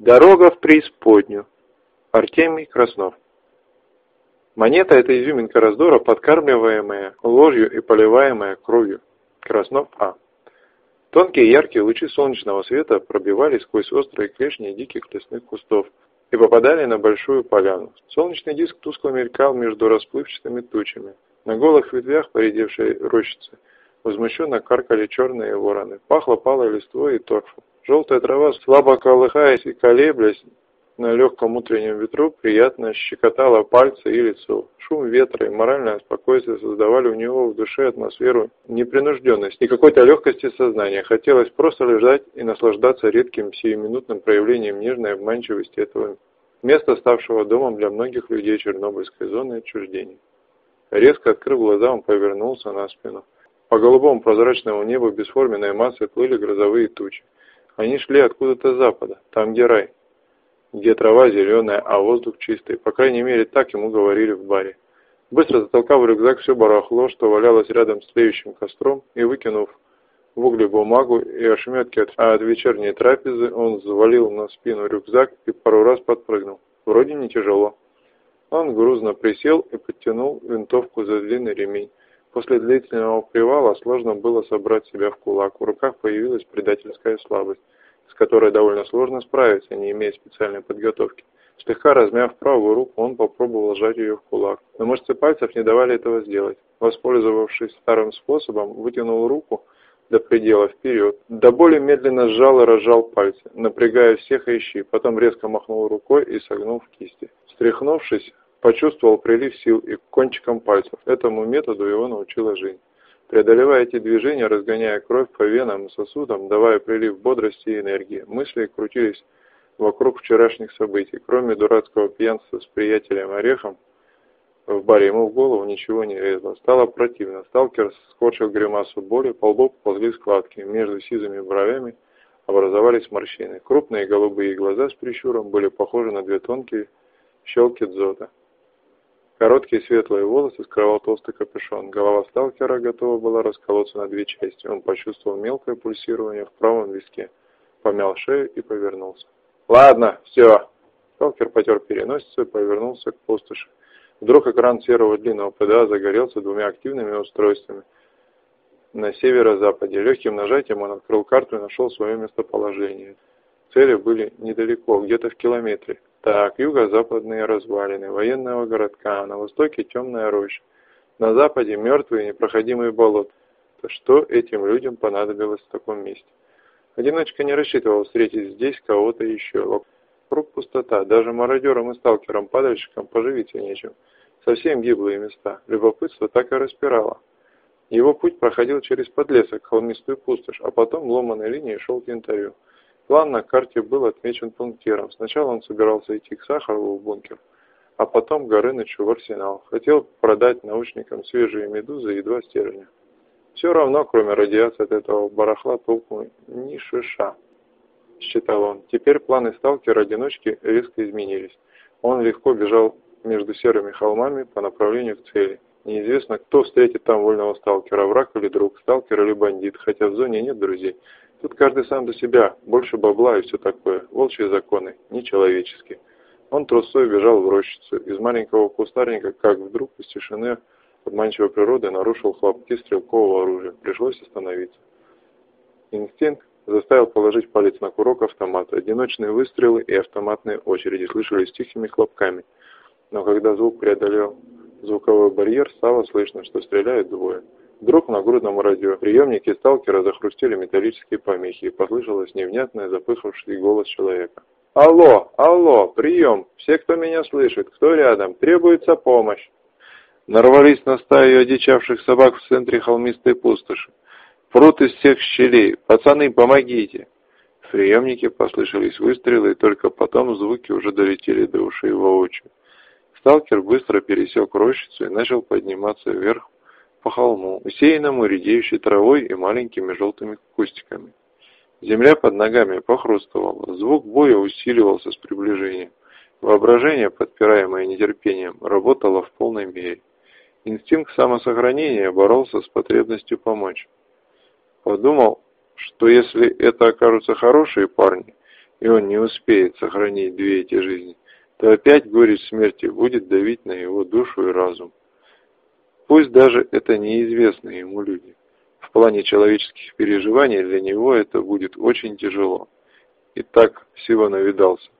Дорога в преисподнюю. Артемий Краснов. Монета – это изюминка раздора, подкармливаемая ложью и поливаемая кровью. Краснов А. Тонкие яркие лучи солнечного света пробивались сквозь острые клешни диких лесных кустов и попадали на большую поляну. Солнечный диск тускло мелькал между расплывчатыми тучами. На голых ветвях поредевшей рощицы возмущенно каркали черные вороны. Пахло палой листвой и торфом. Желтая трава, слабо колыхаясь и колеблясь на легком утреннем ветру, приятно щекотала пальцы и лицо. Шум ветра и моральное спокойствие создавали у него в душе атмосферу непринужденности и какой-то легкости сознания. Хотелось просто лежать и наслаждаться редким сиюминутным проявлением нежной обманчивости этого места, ставшего домом для многих людей Чернобыльской зоны отчуждения. Резко открыв глаза, он повернулся на спину. По голубому прозрачному небу бесформенной массой плыли грозовые тучи. Они шли откуда-то с запада, там где рай, где трава зеленая, а воздух чистый. По крайней мере, так ему говорили в баре. Быстро затолкав в рюкзак все барахло, что валялось рядом с тлеющим костром, и выкинув в угли бумагу и ошметки от, от вечерней трапезы, он завалил на спину рюкзак и пару раз подпрыгнул. Вроде не тяжело. Он грузно присел и подтянул винтовку за длинный ремень. После длительного привала сложно было собрать себя в кулак. В руках появилась предательская слабость, с которой довольно сложно справиться, не имея специальной подготовки. Слегка размяв правую руку, он попробовал сжать ее в кулак, но мышцы пальцев не давали этого сделать. Воспользовавшись старым способом, вытянул руку до предела вперед. До боли медленно сжал и разжал пальцы, напрягая всех ищи, потом резко махнул рукой и согнул в кисти. Встряхнувшись, Почувствовал прилив сил и кончиком пальцев. Этому методу его научила жизнь. Преодолевая эти движения, разгоняя кровь по венам и сосудам, давая прилив бодрости и энергии, мысли крутились вокруг вчерашних событий. Кроме дурацкого пьянства с приятелем Орехом, в баре ему в голову ничего не лезло. Стало противно. Сталкер скорчил гримасу боли, по лбу ползли складки. Между сизыми бровями образовались морщины. Крупные голубые глаза с прищуром были похожи на две тонкие щелки дзота. Короткие светлые волосы скрывал толстый капюшон. Голова сталкера готова была расколоться на две части. Он почувствовал мелкое пульсирование в правом виске, помял шею и повернулся. «Ладно, все!» Сталкер потер переносицу и повернулся к пустоши. Вдруг экран серого длинного ПДА загорелся двумя активными устройствами. На северо-западе легким нажатием он открыл карту и нашел свое местоположение. Цели были недалеко, где-то в километре. Так, юго-западные развалины военного городка, на востоке темная роща, на западе мертвые непроходимые болота. То что этим людям понадобилось в таком месте? Одиночка не рассчитывал встретить здесь кого-то еще. Вокруг пустота, даже мародерам и сталкерам-падальщикам поживиться нечем. Совсем гиблые места. Любопытство так и распирало. Его путь проходил через подлесок, холмистую пустошь, а потом ломаной линией шел к янтарю. План на карте был отмечен пунктиром. Сначала он собирался идти к Сахарову в бункер, а потом Горынычу в арсенал. Хотел продать научникам свежие медузы и два стержня. Все равно, кроме радиации от этого барахла, толку ни шиша, считал он. Теперь планы сталкера-одиночки резко изменились. Он легко бежал между серыми холмами по направлению к цели. Неизвестно, кто встретит там вольного сталкера, враг или друг, сталкер или бандит, хотя в зоне нет друзей. Тут каждый сам за себя, больше бабла и все такое. Волчьи законы, нечеловеческие. Он трусой бежал в рощицу. Из маленького кустарника, как вдруг из тишины обманчивой природы нарушил хлопки стрелкового оружия. Пришлось остановиться. Инстинкт заставил положить палец на курок автомата. Одиночные выстрелы и автоматные очереди слышались тихими хлопками. Но когда звук преодолел звуковой барьер, стало слышно, что стреляют двое. Вдруг на грудном радиоприемнике сталкера захрустели металлические помехи и послышалось невнятное запыхавший голос человека. «Алло, алло, прием! Все, кто меня слышит, кто рядом, требуется помощь!» Нарвались на стаю одичавших собак в центре холмистой пустоши. Прут из всех щелей. Пацаны, помогите! В приемнике послышались выстрелы, и только потом звуки уже долетели до ушей воочию. Сталкер быстро пересек рощицу и начал подниматься вверх по холму, усеянному редеющей травой и маленькими желтыми кустиками. Земля под ногами похрустывала, звук боя усиливался с приближением. Воображение, подпираемое нетерпением, работало в полной мере. Инстинкт самосохранения боролся с потребностью помочь. Подумал, что если это окажутся хорошие парни, и он не успеет сохранить две эти жизни, то опять горечь смерти будет давить на его душу и разум. Пусть даже это неизвестные ему люди. В плане человеческих переживаний для него это будет очень тяжело. И так всего навидался.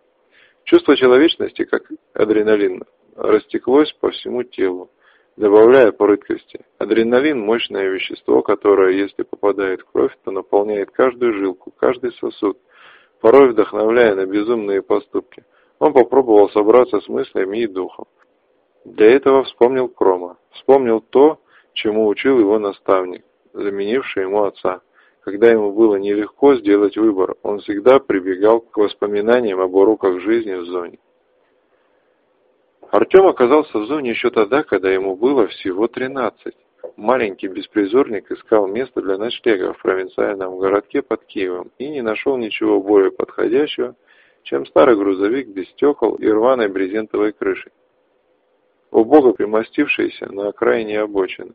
Чувство человечности, как адреналин, растеклось по всему телу, добавляя прыткости. Адреналин – мощное вещество, которое, если попадает в кровь, то наполняет каждую жилку, каждый сосуд, порой вдохновляя на безумные поступки. Он попробовал собраться с мыслями и духом. Для этого вспомнил Крома, вспомнил то, чему учил его наставник, заменивший ему отца. Когда ему было нелегко сделать выбор, он всегда прибегал к воспоминаниям об уроках жизни в зоне. Артем оказался в зоне еще тогда, когда ему было всего 13. Маленький беспризорник искал место для ночлега в провинциальном городке под Киевом и не нашел ничего более подходящего, чем старый грузовик без стекол и рваной брезентовой крыши, убого примостившийся на окраине обочины.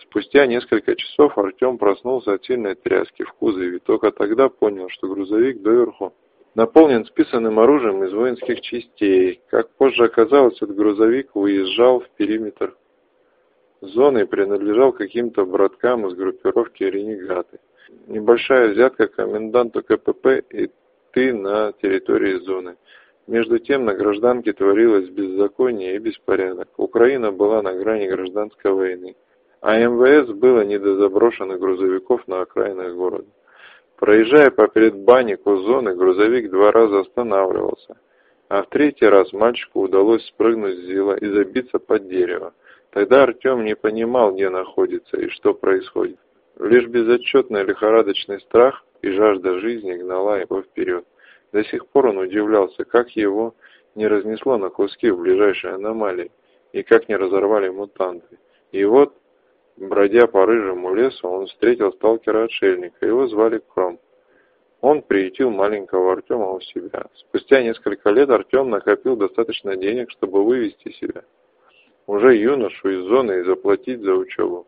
Спустя несколько часов Артем проснулся от сильной тряски в кузове, только тогда понял, что грузовик доверху наполнен списанным оружием из воинских частей. Как позже оказалось, этот грузовик выезжал в периметр зоны и принадлежал каким-то браткам из группировки «Ренегаты». Небольшая взятка коменданту КПП и ты на территории зоны. Между тем на гражданке творилось беззаконие и беспорядок. Украина была на грани гражданской войны а МВС было не до заброшенных грузовиков на окраинах города. Проезжая по предбаннику зоны, грузовик два раза останавливался, а в третий раз мальчику удалось спрыгнуть с зила и забиться под дерево. Тогда Артем не понимал, где находится и что происходит. Лишь безотчетный лихорадочный страх и жажда жизни гнала его вперед. До сих пор он удивлялся, как его не разнесло на куски в ближайшей аномалии и как не разорвали мутанты. И вот Бродя по рыжему лесу, он встретил сталкера-отшельника, его звали Кром. Он приютил маленького Артема у себя. Спустя несколько лет Артем накопил достаточно денег, чтобы вывести себя. Уже юношу из зоны и заплатить за учебу.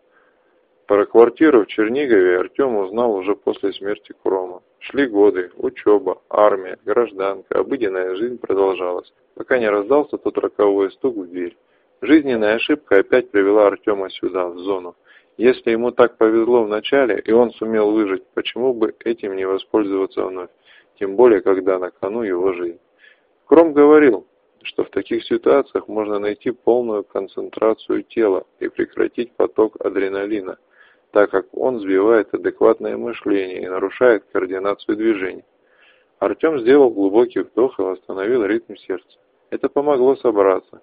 Про квартиру в Чернигове Артем узнал уже после смерти Крома. Шли годы, учеба, армия, гражданка, обыденная жизнь продолжалась, пока не раздался тот роковой стук в дверь. Жизненная ошибка опять привела Артема сюда, в зону. Если ему так повезло вначале, и он сумел выжить, почему бы этим не воспользоваться вновь? Тем более, когда на кону его жизнь. Кром говорил, что в таких ситуациях можно найти полную концентрацию тела и прекратить поток адреналина, так как он сбивает адекватное мышление и нарушает координацию движений. Артем сделал глубокий вдох и восстановил ритм сердца. Это помогло собраться.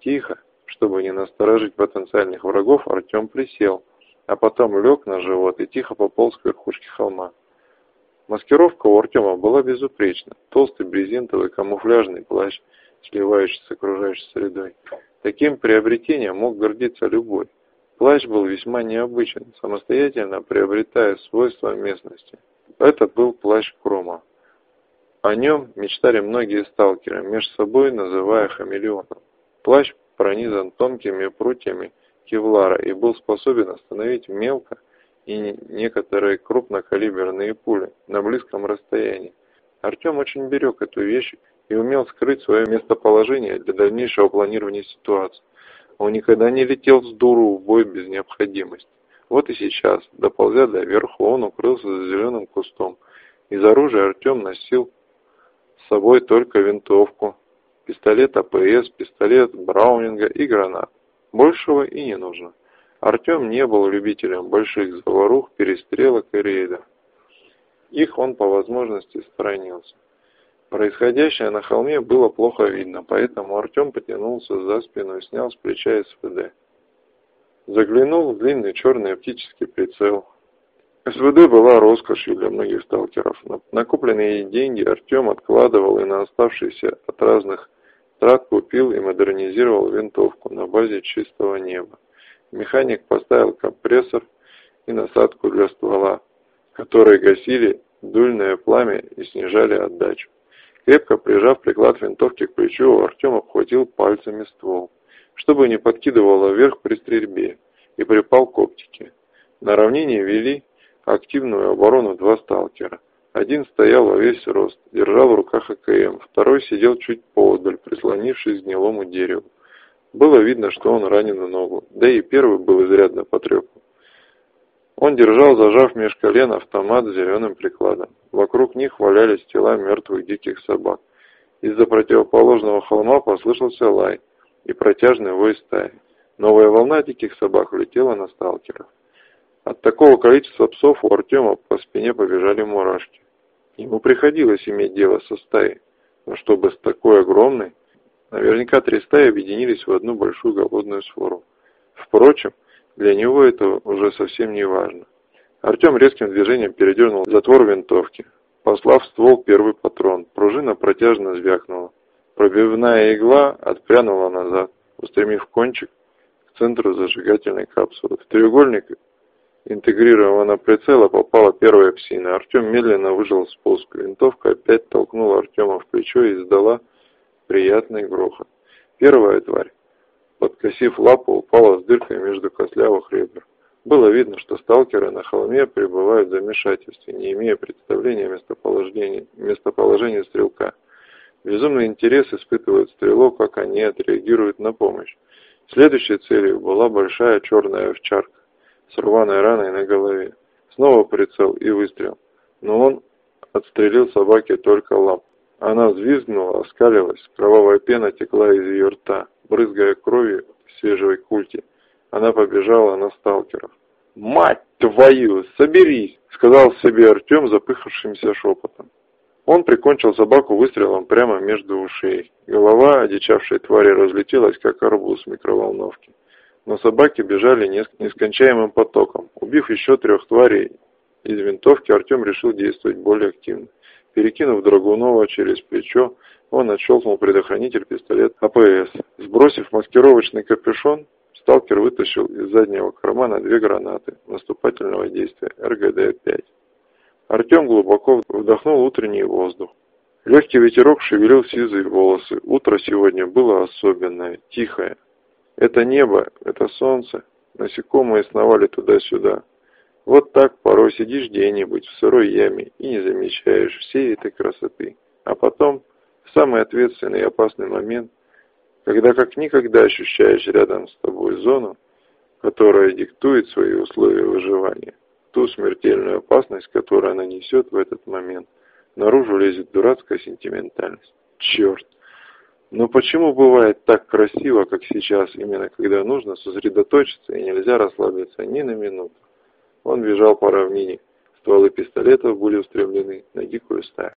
Тихо, чтобы не насторожить потенциальных врагов, Артем присел, а потом лег на живот и тихо пополз к верхушке холма. Маскировка у Артема была безупречна. Толстый брезентовый камуфляжный плащ, сливающийся с окружающей средой. Таким приобретением мог гордиться любой. Плащ был весьма необычен, самостоятельно приобретая свойства местности. Это был плащ Крома. О нем мечтали многие сталкеры, между собой называя хамелеоном. Плащ пронизан тонкими прутьями кевлара и был способен остановить мелко и некоторые крупнокалиберные пули на близком расстоянии. Артем очень берег эту вещь и умел скрыть свое местоположение для дальнейшего планирования ситуации. Он никогда не летел с дуру в бой без необходимости. Вот и сейчас, доползя до верху, он укрылся за зеленым кустом. Из оружия Артем носил с собой только винтовку, пистолет АПС, пистолет Браунинга и гранат. Большего и не нужно. Артем не был любителем больших заварух, перестрелок и рейдов. Их он по возможности сторонился. Происходящее на холме было плохо видно, поэтому Артем потянулся за спину и снял с плеча СВД. Заглянул в длинный черный оптический прицел. СВД была роскошью для многих сталкеров. Накопленные деньги Артем откладывал и на оставшиеся от разных трат купил и модернизировал винтовку на базе чистого неба. Механик поставил компрессор и насадку для ствола, которые гасили дульное пламя и снижали отдачу. Крепко прижав приклад винтовки к плечу, Артем обхватил пальцами ствол, чтобы не подкидывало вверх при стрельбе, и припал к оптике. На равнине вели активную оборону два сталкера. Один стоял во весь рост, держал в руках АКМ, второй сидел чуть поодаль, прислонившись к гнилому дереву. Было видно, что он ранен в ногу, да и первый был изрядно потрепан. Он держал, зажав меж колен, автомат с зеленым прикладом. Вокруг них валялись тела мертвых диких собак. Из-за противоположного холма послышался лай и протяжный вой стаи. Новая волна диких собак влетела на сталкеров. От такого количества псов у Артема по спине побежали мурашки. Ему приходилось иметь дело со стаей, но чтобы с такой огромной, наверняка три стаи объединились в одну большую голодную свору. Впрочем, для него это уже совсем не важно. Артем резким движением передернул затвор винтовки, послав ствол первый патрон. Пружина протяжно звякнула. Пробивная игла отпрянула назад, устремив кончик к центру зажигательной капсулы. В треугольник интегрированного прицела попала первая псина. Артем медленно выжил спуск. Винтовка опять толкнула Артема в плечо и издала приятный грохот. Первая тварь, подкосив лапу, упала с дыркой между костлявых ребер. Было видно, что сталкеры на холме пребывают в замешательстве, не имея представления о местоположении, местоположении стрелка. Безумный интерес испытывает стрелок, как они отреагируют на помощь. Следующей целью была большая черная овчарка с рваной раной на голове. Снова прицел и выстрел. Но он отстрелил собаке только лап. Она взвизгнула, оскалилась, кровавая пена текла из ее рта, брызгая кровью свежей культи. Она побежала на сталкеров. «Мать твою, соберись!» — сказал себе Артем запыхавшимся шепотом. Он прикончил собаку выстрелом прямо между ушей. Голова одичавшей твари разлетелась, как арбуз микроволновки. Но собаки бежали нескончаемым потоком. Убив еще трех тварей из винтовки, Артем решил действовать более активно. Перекинув Драгунова через плечо, он отщелкнул предохранитель пистолет АПС. Сбросив маскировочный капюшон, сталкер вытащил из заднего кармана две гранаты наступательного действия РГД-5. Артем глубоко вдохнул утренний воздух. Легкий ветерок шевелил сизые волосы. Утро сегодня было особенное, тихое. Это небо, это солнце. Насекомые сновали туда-сюда. Вот так порой сидишь где-нибудь в сырой яме и не замечаешь всей этой красоты. А потом, в самый ответственный и опасный момент, когда как никогда ощущаешь рядом с тобой зону, которая диктует свои условия выживания, ту смертельную опасность, которую она несет в этот момент, наружу лезет дурацкая сентиментальность. Черт! Но почему бывает так красиво, как сейчас, именно когда нужно сосредоточиться и нельзя расслабиться ни на минуту? Он бежал по равнине. Стволы пистолетов были устремлены на дикую стаю.